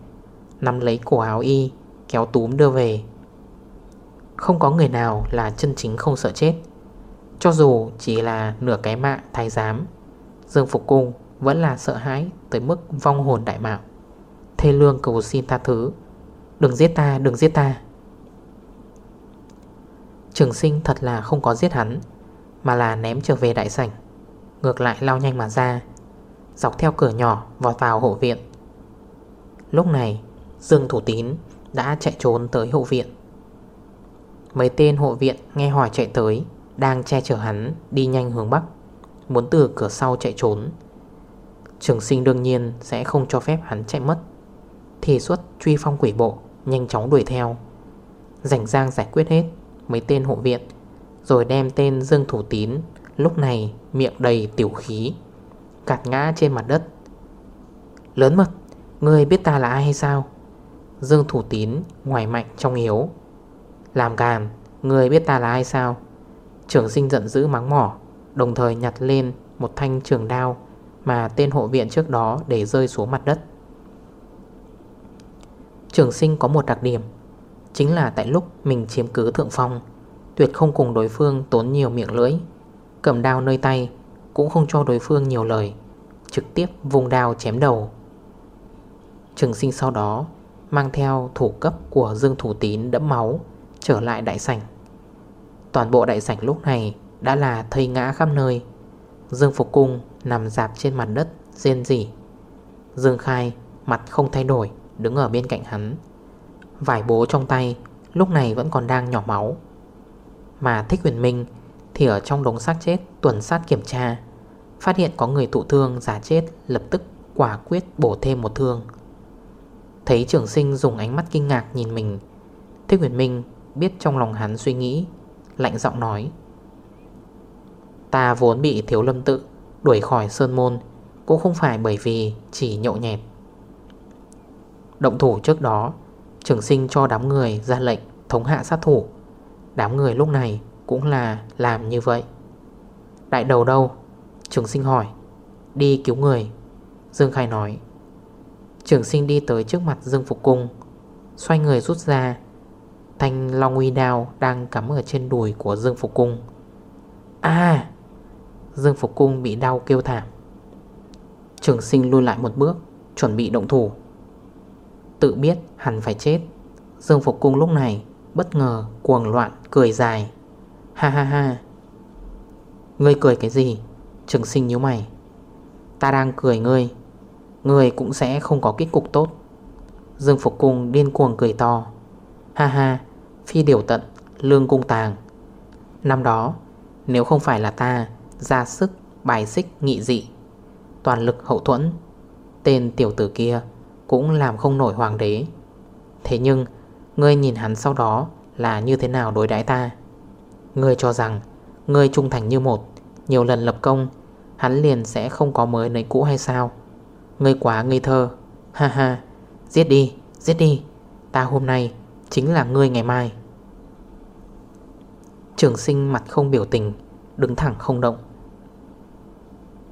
Nắm lấy cổ áo y, Kéo túm đưa về. Không có người nào là chân chính không sợ chết. Cho dù chỉ là nửa cái mạng thái giám Dương Phục Cung vẫn là sợ hãi Tới mức vong hồn đại mạo. Thê lương cầu xin tha thứ. Đừng giết ta, đừng giết ta. Trường sinh thật là không có giết hắn Mà là ném trở về đại sảnh. Ngược lại lao nhanh mà ra Dọc theo cửa nhỏ vọt vào hộ viện. Lúc này Dương Thủ Tín đã chạy trốn tới hộ viện. Mấy tên hộ viện nghe hỏi chạy tới, Đang che chở hắn đi nhanh hướng Bắc, Muốn từ cửa sau chạy trốn. Trường sinh đương nhiên sẽ không cho phép hắn chạy mất. Thì xuất truy phong quỷ bộ, Nhanh chóng đuổi theo. Rảnh giang giải quyết hết Mấy tên hộ viện, Rồi đem tên Dương Thủ Tín, Lúc này miệng đầy tiểu khí, Cạt ngã trên mặt đất. Lớn mật, Ngươi biết ta là ai hay sao? Dương Thủ Tín ngoài mạnh trong yếu. Làm càn người biết ta là ai sao? Trưởng sinh giận dữ mắng mỏ, Đồng thời nhặt lên một thanh trường đao Mà tên hộ viện trước đó để rơi xuống mặt đất. Trường sinh có một đặc điểm, Chính là tại lúc mình chiếm cứ thượng phong, Tuyệt không cùng đối phương tốn nhiều miệng lưỡi. Cầm đao nơi tay Cũng không cho đối phương nhiều lời, Trực tiếp vùng đao chém đầu. Trường sinh sau đó Mang theo thủ cấp của Dương Thủ Tín đẫm máu Trở lại đại sảnh. Toàn bộ đại sảnh lúc này Đã là thây ngã khắp nơi. Dương Phục Cung nằm dạp trên mặt đất, Rên rỉ. Dương Khai mặt không thay đổi, Đứng ở bên cạnh hắn. Vải bố trong tay Lúc này vẫn còn đang nhỏ máu. Mà Thích Huyền Minh Thì ở trong đống xác chết tuần sát kiểm tra. Phát hiện có người thụ thương giả chết, Lập tức quả quyết bổ thêm một thương. Thấy trưởng sinh dùng ánh mắt kinh ngạc nhìn mình, Thích Huyền Minh biết trong lòng hắn suy nghĩ, Lạnh giọng nói, Ta vốn bị thiếu lâm tự Đuổi khỏi Sơn Môn Cũng không phải bởi vì chỉ nhậu nhẹt. Động thủ trước đó, Trường sinh cho đám người ra lệnh thống hạ sát thủ. Đám người lúc này cũng là làm như vậy. Đại đầu đâu? Trường sinh hỏi. Đi cứu người. Dương Khai nói. Trường sinh đi tới trước mặt Dương Phục Cung, Xoay người rút ra Thanh Long Uy Đao đang cắm ở trên đùi của Dương Phục Cung. À Dương Phục Cung bị đau kêu thảm. Trường sinh lui lại một bước, Chuẩn bị động thủ. Tự biết hẳn phải chết, Dương Phục Cung lúc này Bất ngờ cuồng loạn, cười dài. Ha ha ha. Ngươi cười cái gì? Trường sinh nhíu mày. Ta đang cười ngươi. Ngươi cũng sẽ không có kết cục tốt. Dương Phục Cung điên cuồng cười to. Ha ha. Phi điều tận Lương cung tàng. Năm đó, Nếu không phải là ta ra sức bài xích nghị dị, Toàn lực hậu thuẫn, Tên tiểu tử kia Cũng làm không nổi hoàng đế. Thế nhưng, Ngươi nhìn hắn sau đó Là như thế nào đối đãi ta? Ngươi cho rằng Ngươi trung thành như một, Nhiều lần lập công, Hắn liền sẽ không có mới nấy cũ hay sao? Ngươi quá ngây thơ. Ha ha, Giết đi Giết đi. Ta hôm nay Chính là ngươi ngày mai. Trường sinh mặt không biểu tình, Đứng thẳng không động.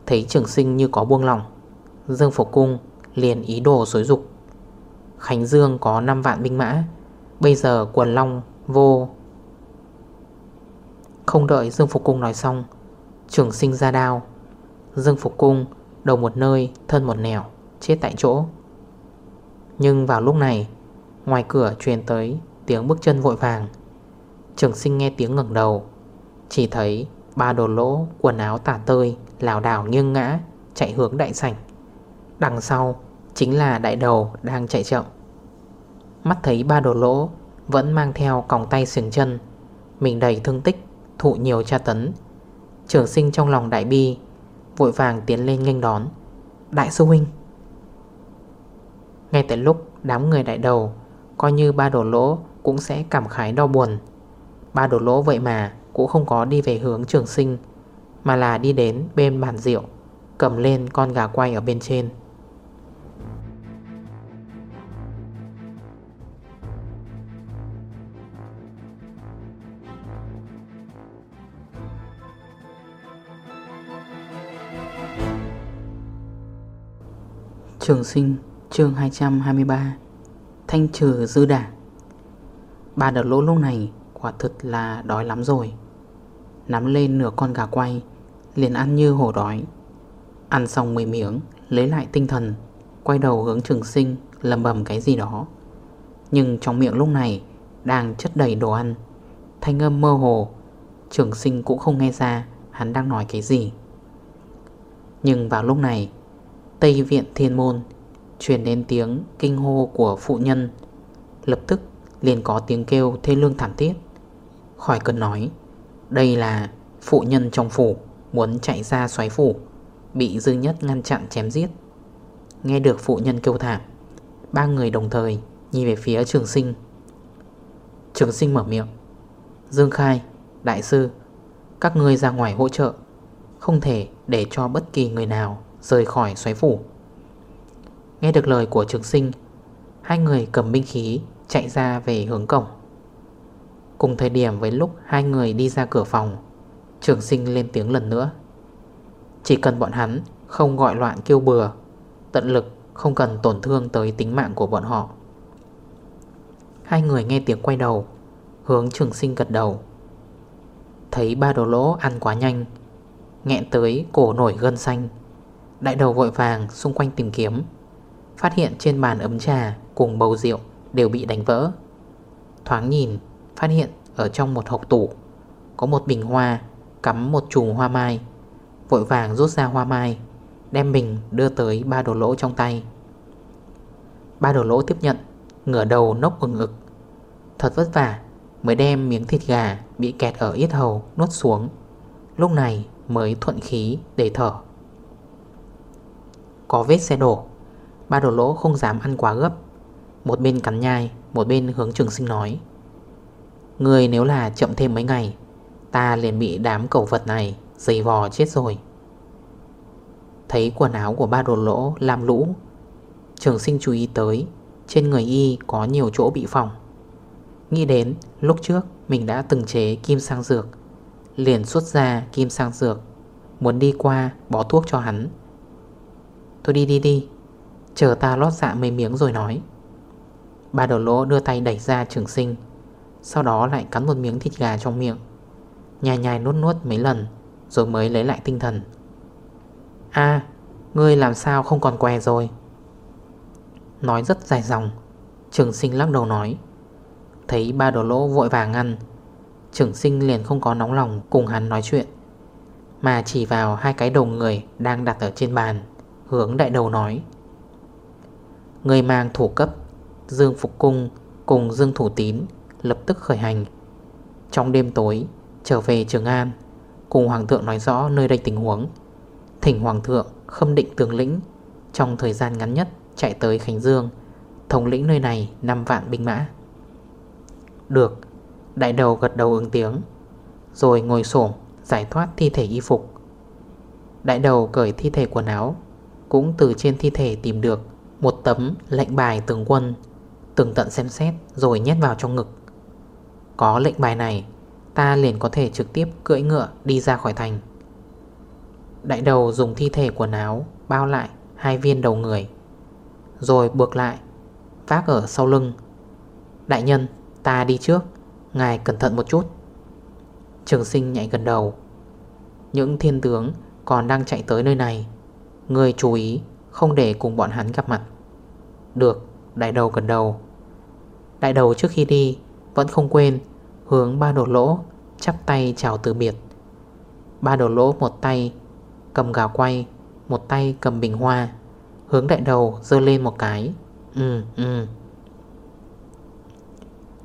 Thấy trường sinh như có buông lòng, Dương Phục Cung liền ý đồ xối dục. Khánh Dương có 5 vạn binh mã, Bây giờ quần long, vô. Không đợi Dương Phục Cung nói xong, Trường sinh ra đao. Dương Phục Cung Đầu một nơi, thân một nẻo, Chết tại chỗ. Nhưng vào lúc này, Ngoài cửa truyền tới tiếng bước chân vội vàng. Trường sinh nghe tiếng ngẩng đầu. Chỉ thấy ba đồ lỗ, quần áo tả tơi Lào đảo nghiêng ngã, Chạy hướng đại sảnh. Đằng sau chính là đại đầu đang chạy chậm. Mắt thấy ba đồ lỗ Vẫn mang theo còng tay xiềng chân. Mình đầy thương tích, Thụ nhiều tra tấn. Trường sinh trong lòng đại bi, Vội vàng tiến lên nhanh đón. Đại sư huynh. Ngay tại lúc đám người đại đầu, Coi như ba đồ lỗ Cũng sẽ cảm khái đau buồn. Ba đồ lỗ vậy mà Cũng không có đi về hướng trường sinh, Mà là đi đến bên bàn rượu, Cầm lên con gà quay ở bên trên. Trường sinh, chương 223 Thanh trừ dư đảng Ba đợt lỗ lúc này quả thực là đói lắm rồi. Nắm lên nửa con gà quay, Liền ăn như hổ đói. Ăn xong 10 miếng, Lấy lại tinh thần, Quay đầu hướng trường sinh, lầm bầm cái gì đó. Nhưng trong miệng lúc này Đang chất đầy đồ ăn. Thanh âm mơ hồ, Trường sinh cũng không nghe ra Hắn đang nói cái gì. Nhưng vào lúc này, Tây viện thiên môn Truyền đến tiếng kinh hô của phụ nhân. Lập tức liền có tiếng kêu thê lương thảm thiết. Khỏi cần nói. Đây là phụ nhân trong phủ Muốn chạy ra xoáy phủ Bị dư nhất ngăn chặn chém giết. Nghe được phụ nhân kêu thảm Ba người đồng thời Nhìn về phía trường sinh. Trường sinh mở miệng Dương Khai, Đại sư Các ngươi ra ngoài hỗ trợ Không thể để cho bất kỳ người nào Rời khỏi xoáy phủ. Nghe được lời của trường sinh Hai người cầm binh khí Chạy ra về hướng cổng. Cùng thời điểm với lúc Hai người đi ra cửa phòng, Trường sinh lên tiếng lần nữa. Chỉ cần bọn hắn không gọi loạn kêu bừa, Tận lực không cần tổn thương tới tính mạng của bọn họ. Hai người nghe tiếng quay đầu, Hướng trường sinh gật đầu. Thấy ba đồ lỗ ăn quá nhanh, Nghẹn tới cổ nổi gân xanh. Đại đầu vội vàng xung quanh tìm kiếm, Phát hiện trên bàn ấm trà cùng bầu rượu đều bị đánh vỡ. Thoáng nhìn phát hiện ở trong một hộp tủ, Có một bình hoa, cắm một chùm hoa mai, Vội vàng rút ra hoa mai, Đem bình đưa tới ba đồ lỗ trong tay. Ba đồ lỗ tiếp nhận, Ngửa đầu nốc ứng ực. Thật vất vả Mới đem miếng thịt gà bị kẹt ở yết hầu nuốt xuống, Lúc này mới thuận khí để thở. Có vết xe đổ, Ba đồ lỗ không dám ăn quá gấp. Một bên cắn nhai, Một bên hướng trường sinh nói. Người nếu là chậm thêm mấy ngày, Ta liền bị đám cẩu vật này Dày vò chết rồi. Thấy quần áo của ba đồ lỗ làm lũ, Trường sinh chú ý tới, Trên người y có nhiều chỗ bị phòng Nghĩ đến lúc trước Mình đã từng chế kim sang dược, Liền xuất ra kim sang dược, Muốn đi qua bỏ thuốc cho hắn. Thôi đi đi đi, Chờ ta lót dạ mấy miếng rồi nói. Ba đầu lỗ đưa tay đẩy ra trường sinh sau đó lại cắn một miếng thịt gà trong miệng. Nhài nhài nuốt nuốt mấy lần Rồi mới lấy lại tinh thần. A ngươi làm sao không còn què rồi? Nói rất dài dòng Trường sinh lắc đầu nói. Thấy ba đồ lỗ vội vàng ngăn, Trường sinh liền không có nóng lòng cùng hắn nói chuyện Mà chỉ vào hai cái đầu người đang đặt ở trên bàn Hướng đại đầu nói. Người mang thủ cấp Dương Phục Cung cùng Dương Thủ Tín lập tức khởi hành. Trong đêm tối, trở về Trường An, Cùng Hoàng thượng nói rõ nơi đây tình huống. Thỉnh Hoàng thượng khâm định tướng lĩnh, Trong thời gian ngắn nhất chạy tới Khánh Dương, Thống lĩnh nơi này 5 vạn binh mã. Được, Đại đầu gật đầu ứng tiếng, Rồi ngồi sổm giải thoát thi thể y phục. Đại đầu cởi thi thể quần áo, Cũng từ trên thi thể tìm được một tấm lệnh bài tướng quân Từng tận xem xét rồi nhét vào trong ngực. Có lệnh bài này, Ta liền có thể trực tiếp cưỡi ngựa đi ra khỏi thành. Đại đầu dùng thi thể quần áo Bao lại hai viên đầu người, Rồi buộc lại, Vác ở sau lưng. Đại nhân, ta đi trước, Ngài cẩn thận một chút. Trường sinh nhảy gần đầu. Những thiên tướng còn đang chạy tới nơi này, Người chú ý Không để cùng bọn hắn gặp mặt. Được, đại đầu gần đầu. Đại đầu trước khi đi Vẫn không quên Hướng ba đồ lỗ, Chắp tay chào từ biệt. Ba đồ lỗ một tay Cầm gà quay, Một tay cầm bình hoa. Hướng đại đầu dơ lên một cái. Ừ ừ.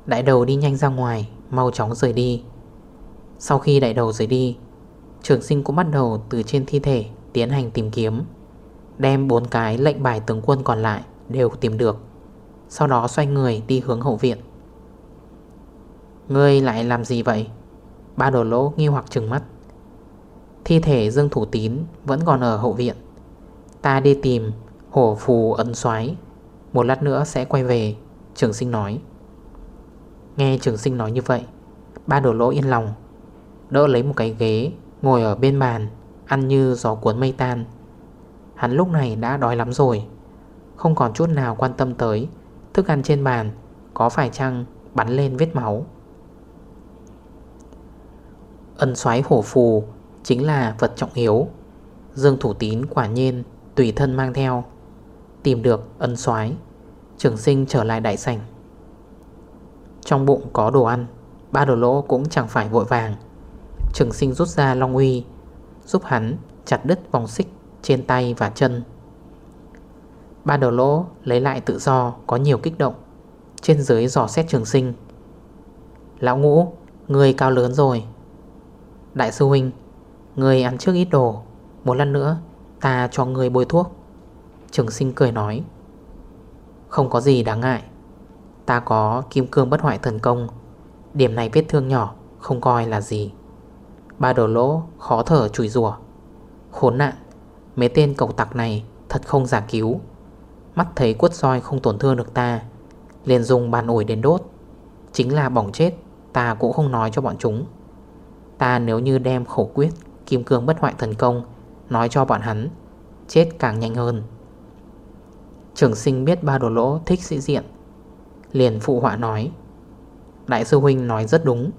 Đại đầu đi nhanh ra ngoài, Mau chóng rời đi. Sau khi đại đầu rời đi, Trường sinh cũng bắt đầu từ trên thi thể Tiến hành tìm kiếm. Đem bốn cái lệnh bài tướng quân còn lại Đều tìm được. Sau đó xoay người đi hướng hậu viện. Ngươi lại làm gì vậy? Ba đồ lỗ nghi hoặc trừng mắt. Thi thể Dương Thủ Tín Vẫn còn ở hậu viện. Ta đi tìm hổ phù ấn xoái Một lát nữa sẽ quay về, Trường sinh nói. Nghe trường sinh nói như vậy, Ba đồ lỗ yên lòng. Đỡ lấy một cái ghế, Ngồi ở bên bàn, Ăn như gió cuốn mây tan. Hắn lúc này đã đói lắm rồi. Không còn chút nào quan tâm tới Thức ăn trên bàn Có phải chăng bắn lên vết máu. Ân xoái hổ phù Chính là vật trọng yếu. Dương Thủ Tín quả nhiên Tùy thân mang theo, Tìm được ân xoái Trường sinh trở lại đại sảnh. Trong bụng có đồ ăn, Ba đồ lỗ cũng chẳng phải vội vàng. Trường sinh rút ra long uy, Giúp hắn chặt đứt vòng xích Trên tay và chân. Ba đồ lỗ lấy lại tự do Có nhiều kích động. Trên dưới dò xét trường sinh. Lão ngũ Người cao lớn rồi. Đại sư huynh, Người ăn trước ít đồ. Một lần nữa, ta cho người bôi thuốc. Trường sinh cười nói. Không có gì đáng ngại. Ta có kim cương bất hoại thần công. Điểm này vết thương nhỏ, Không coi là gì. Ba đồ lỗ khó thở chùi rùa Khốn nạn, Mấy tên cầu tặc này thật không giả cứu. Mắt thấy quất roi không tổn thương được ta, Liền dùng bàn ủi đến đốt. Chính là bỏng chết, Ta cũng không nói cho bọn chúng. Ta nếu như đem khổ quyết, Kim cương bất hoại thần công, Nói cho bọn hắn, Chết càng nhanh hơn. Trường sinh biết ba đồ lỗ thích sĩ diện. Liền phụ họa nói, Đại sư huynh nói rất đúng.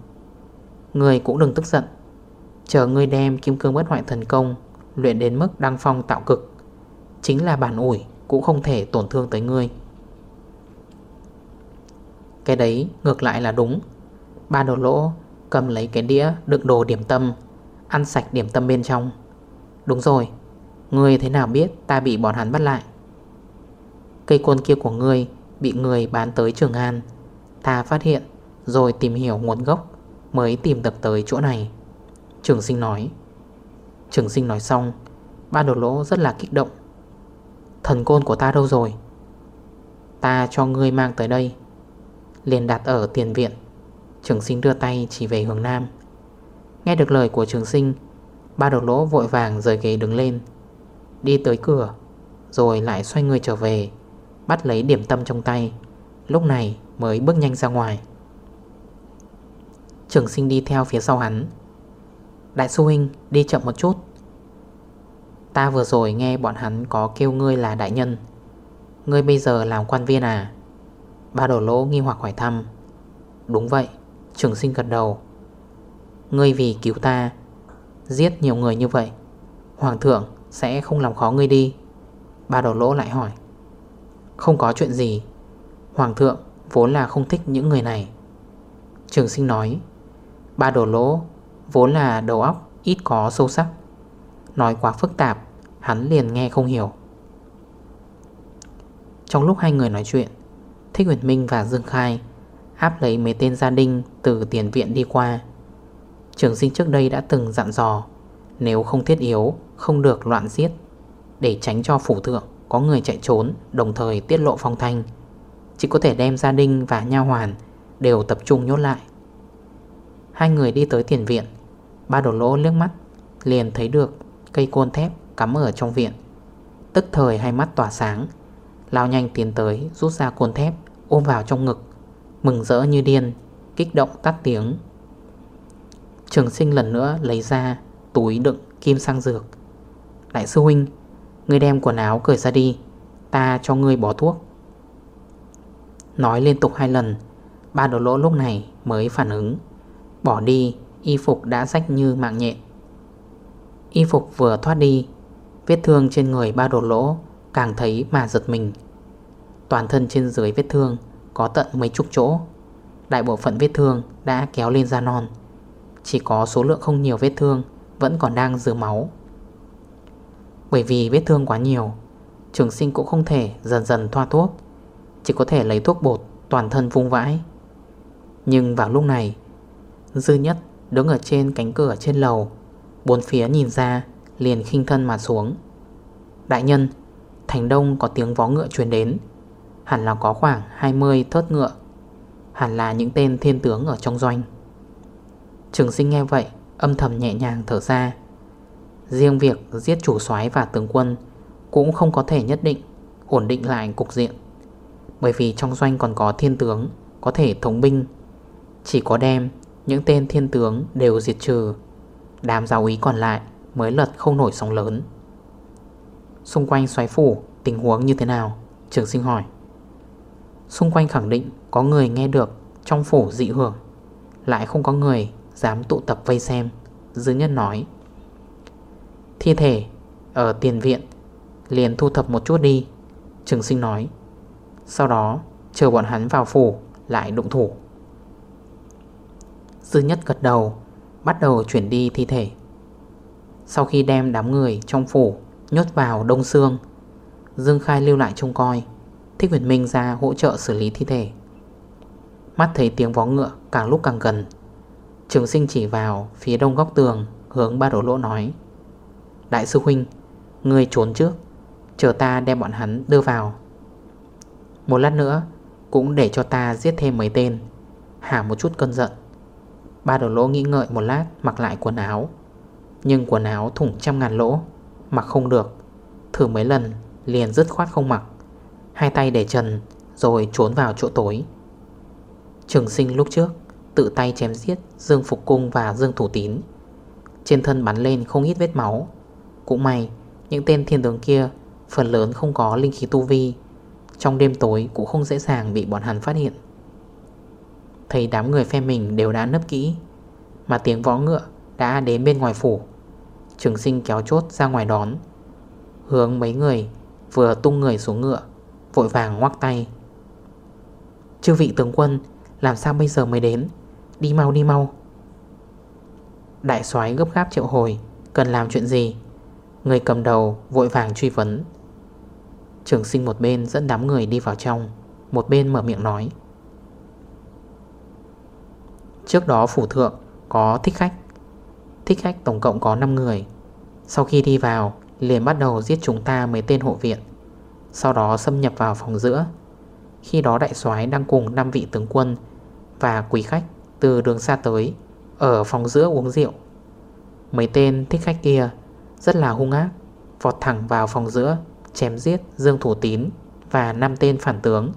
Người cũng đừng tức giận. Chờ ngươi đem kim cương bất hoại thần công Luyện đến mức đăng phong tạo cực, Chính là bản ủi Cũng không thể tổn thương tới ngươi. Cái đấy ngược lại là đúng. Ba đồ lỗ Cầm lấy cái đĩa, đựng đồ điểm tâm, Ăn sạch điểm tâm bên trong. Đúng rồi, Ngươi thế nào biết ta bị bọn hắn bắt lại? Cây côn kia của ngươi Bị người bán tới Trường An. Ta phát hiện, Rồi tìm hiểu nguồn gốc, Mới tìm được tới chỗ này. Trường sinh nói. Trường sinh nói xong, Ba đồ lỗ rất là kích động. Thần côn của ta đâu rồi? Ta cho ngươi mang tới đây, Liền đặt ở tiền viện. Trường sinh đưa tay chỉ về hướng nam. Nghe được lời của trường sinh, Ba đầu lỗ vội vàng rời ghế đứng lên, Đi tới cửa, Rồi lại xoay người trở về, Bắt lấy điểm tâm trong tay, Lúc này mới bước nhanh ra ngoài. Trường sinh đi theo phía sau hắn. Đại sư huynh, đi chậm một chút. Ta vừa rồi nghe bọn hắn có kêu ngươi là đại nhân. Ngươi bây giờ làm quan viên à? Ba đổ lỗ nghi hoặc hỏi thăm. Đúng vậy. Trường sinh gật đầu. Ngươi vì cứu ta, Giết nhiều người như vậy, Hoàng thượng sẽ không làm khó ngươi đi. Ba đầu lỗ lại hỏi. Không có chuyện gì, Hoàng thượng vốn là không thích những người này. Trường sinh nói, Ba đồ lỗ vốn là đầu óc ít có sâu sắc. Nói quá phức tạp, Hắn liền nghe không hiểu. Trong lúc hai người nói chuyện, Thích Huyền Minh và Dương Khai Áp lấy mấy tên gia đình từ tiền viện đi qua. Trường sinh trước đây đã từng dặn dò, Nếu không thiết yếu, Không được loạn giết, Để tránh cho phủ thượng Có người chạy trốn, Đồng thời tiết lộ phong thanh. Chỉ có thể đem gia đình và nha hoàn Đều tập trung nhốt lại. Hai người đi tới tiền viện, Ba đổ lỗ liếc mắt, Liền thấy được cây côn thép cắm ở trong viện. Tức thời hai mắt tỏa sáng, Lao nhanh tiến tới rút ra côn thép, Ôm vào trong ngực. Mừng rỡ như điên, Kích động tắt tiếng. Trường sinh lần nữa lấy ra túi đựng kim sang dược. Đại sư huynh, Ngươi đem quần áo cởi ra đi, Ta cho ngươi bỏ thuốc. Nói liên tục hai lần, Ba đồ lỗ lúc này mới phản ứng. Bỏ đi, Y phục đã rách như mạng nhện. Y phục vừa thoát đi, Vết thương trên người ba đồ lỗ Càng thấy mà giật mình. Toàn thân trên dưới vết thương có tận mấy chục chỗ. Đại bộ phận vết thương đã kéo lên da non. Chỉ có số lượng không nhiều vết thương Vẫn còn đang dừa máu. Bởi vì vết thương quá nhiều, Trường sinh cũng không thể dần dần thoa thuốc, Chỉ có thể lấy thuốc bột Toàn thân vung vãi. Nhưng vào lúc này, Dư nhất đứng ở trên cánh cửa trên lầu, Bốn phía nhìn ra, Liền khinh thân mà xuống. Đại nhân, Thành đông có tiếng vó ngựa truyền đến. Hẳn là có khoảng 20 thớt ngựa. Hẳn là những tên thiên tướng ở trong doanh. Trường sinh nghe vậy, Âm thầm nhẹ nhàng thở ra. Riêng việc giết chủ soái và tướng quân Cũng không có thể nhất định, Ổn định lại cục diện. Bởi vì trong doanh còn có thiên tướng, Có thể thống binh. Chỉ có đem những tên thiên tướng đều diệt trừ, Đám giáo ý còn lại Mới lật không nổi sóng lớn. Xung quanh xoáy phủ Tình huống như thế nào? Trường sinh hỏi. Xung quanh khẳng định có người nghe được Trong phủ dị hưởng. Lại không có người dám tụ tập vây xem, Dư nhân nói. Thi thể ở tiền viện, Liền thu thập một chút đi, Trường sinh nói. Sau đó, chờ bọn hắn vào phủ Lại đụng thủ. Dư nhất gật đầu, Bắt đầu chuyển đi thi thể. Sau khi đem đám người trong phủ Nhốt vào đông xương Dương Khai lưu lại trông coi. Thích Huyền Minh ra hỗ trợ xử lý thi thể. Mắt thấy tiếng vó ngựa càng lúc càng gần, Trường sinh chỉ vào phía đông góc tường Hướng ba đổ lỗ nói, Đại sư Huynh Người trốn trước, Chờ ta đem bọn hắn đưa vào. Một lát nữa Cũng để cho ta giết thêm mấy tên Hả một chút cơn giận. Ba đầu lỗ nghĩ ngợi một lát, mặc lại quần áo. Nhưng quần áo thủng trăm ngàn lỗ, Mặc không được. Thử mấy lần, liền dứt khoát không mặc. Hai tay để trần, Rồi trốn vào chỗ tối. Trường sinh lúc trước, Tự tay chém giết Dương Phục Cung và Dương Thủ Tín. Trên thân bắn lên không ít vết máu. Cũng may, Những tên thiên tướng kia Phần lớn không có linh khí tu vi. Trong đêm tối cũng không dễ dàng bị bọn hắn phát hiện. Thấy đám người phe mình đều đã nấp kỹ, Mà tiếng võ ngựa đã đến bên ngoài phủ. Trường sinh kéo chốt ra ngoài đón. Hướng mấy người vừa tung người xuống ngựa Vội vàng ngoắc tay. Chư vị tướng quân, Làm sao bây giờ mới đến? Đi mau đi mau. Đại soái gấp gáp triệu hồi, Cần làm chuyện gì? Người cầm đầu vội vàng truy vấn. Trường sinh một bên dẫn đám người đi vào trong, Một bên mở miệng nói. Trước đó phủ thượng có thích khách. Thích khách tổng cộng có 5 người. Sau khi đi vào, liền bắt đầu giết chúng ta mấy tên hộ viện. Sau đó xâm nhập vào phòng giữa. Khi đó đại soái đang cùng 5 vị tướng quân Và quý khách từ đường xa tới, Ở phòng giữa uống rượu. Mấy tên thích khách kia Rất là hung ác, Vọt thẳng vào phòng giữa, Chém giết Dương Thủ Tín Và 5 tên phản tướng.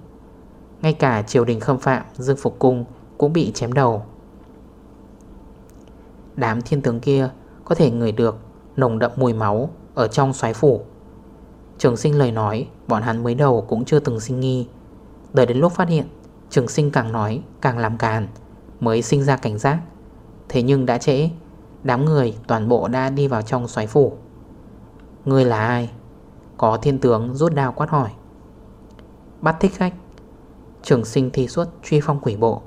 Ngay cả triều đình khâm phạm, Dương Phục Cung Cũng bị chém đầu. Đám thiên tướng kia có thể ngửi được nồng đậm mùi máu ở trong xoáy phủ. Trường sinh lời nói bọn hắn mới đầu cũng chưa từng sinh nghi. Đợi đến lúc phát hiện, trường sinh càng nói càng làm càn, mới sinh ra cảnh giác. Thế nhưng đã trễ, đám người toàn bộ đã đi vào trong xoáy phủ. Người là ai? Có thiên tướng rút đao quát hỏi. Bắt thích khách. Trường sinh thi suốt truy phong quỷ bộ.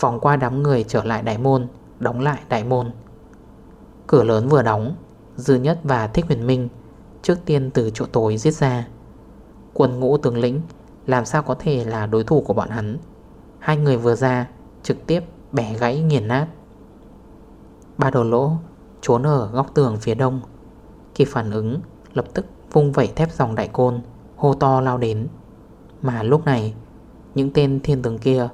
Vòng qua đám người trở lại đại môn Đóng lại đại môn Cửa lớn vừa đóng Dư Nhất và Thích Huyền Minh Trước tiên từ chỗ tối giết ra. Quân ngũ tướng lĩnh, Làm sao có thể là đối thủ của bọn hắn? Hai người vừa ra, Trực tiếp bẻ gãy nghiền nát. Ba đồ lỗ, Trốn ở góc tường phía đông. Khi phản ứng, Lập tức vung vẩy thép dòng đại côn, Hô to lao đến. Mà lúc này, Những tên thiên tướng kia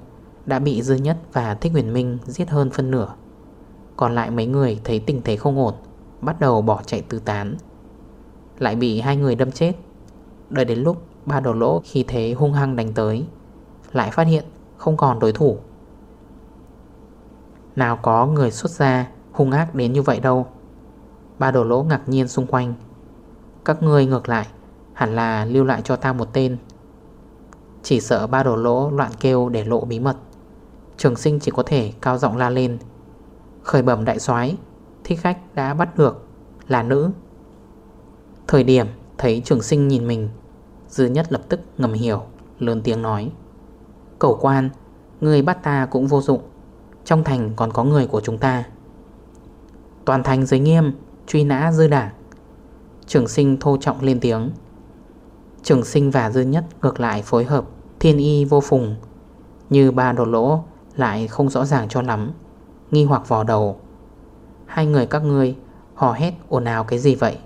Đã bị Dư Nhất và Thích Huyền Minh giết hơn phân nửa. Còn lại mấy người thấy tình thế không ổn, Bắt đầu bỏ chạy tứ tán. Lại bị hai người đâm chết. Đợi đến lúc ba đầu lỗ khi thế hung hăng đánh tới, Lại phát hiện không còn đối thủ. Nào có người xuất ra hung ác đến như vậy đâu. Ba đồ lỗ ngạc nhiên xung quanh. Các ngươi ngược lại, Hẳn là lưu lại cho ta một tên. Chỉ sợ ba đồ lỗ loạn kêu để lộ bí mật. Trường sinh chỉ có thể cao giọng la lên. Khởi bẩm đại soái, Thích khách đã bắt được Là nữ. Thời điểm, thấy trường sinh nhìn mình, Dư nhất lập tức ngầm hiểu, Lớn tiếng nói. Cẩu quan, Người bắt ta cũng vô dụng, Trong thành còn có người của chúng ta. Toàn thành giới nghiêm, Truy nã dư đảng. Trường sinh thô trọng lên tiếng. Trường sinh và dư nhất ngược lại phối hợp, Thiên y vô phùng. Như ba đột lỗ, lại không rõ ràng cho lắm, Nghi hoặc vò đầu. Hai người các ngươi, hò hét ồn ào cái gì vậy?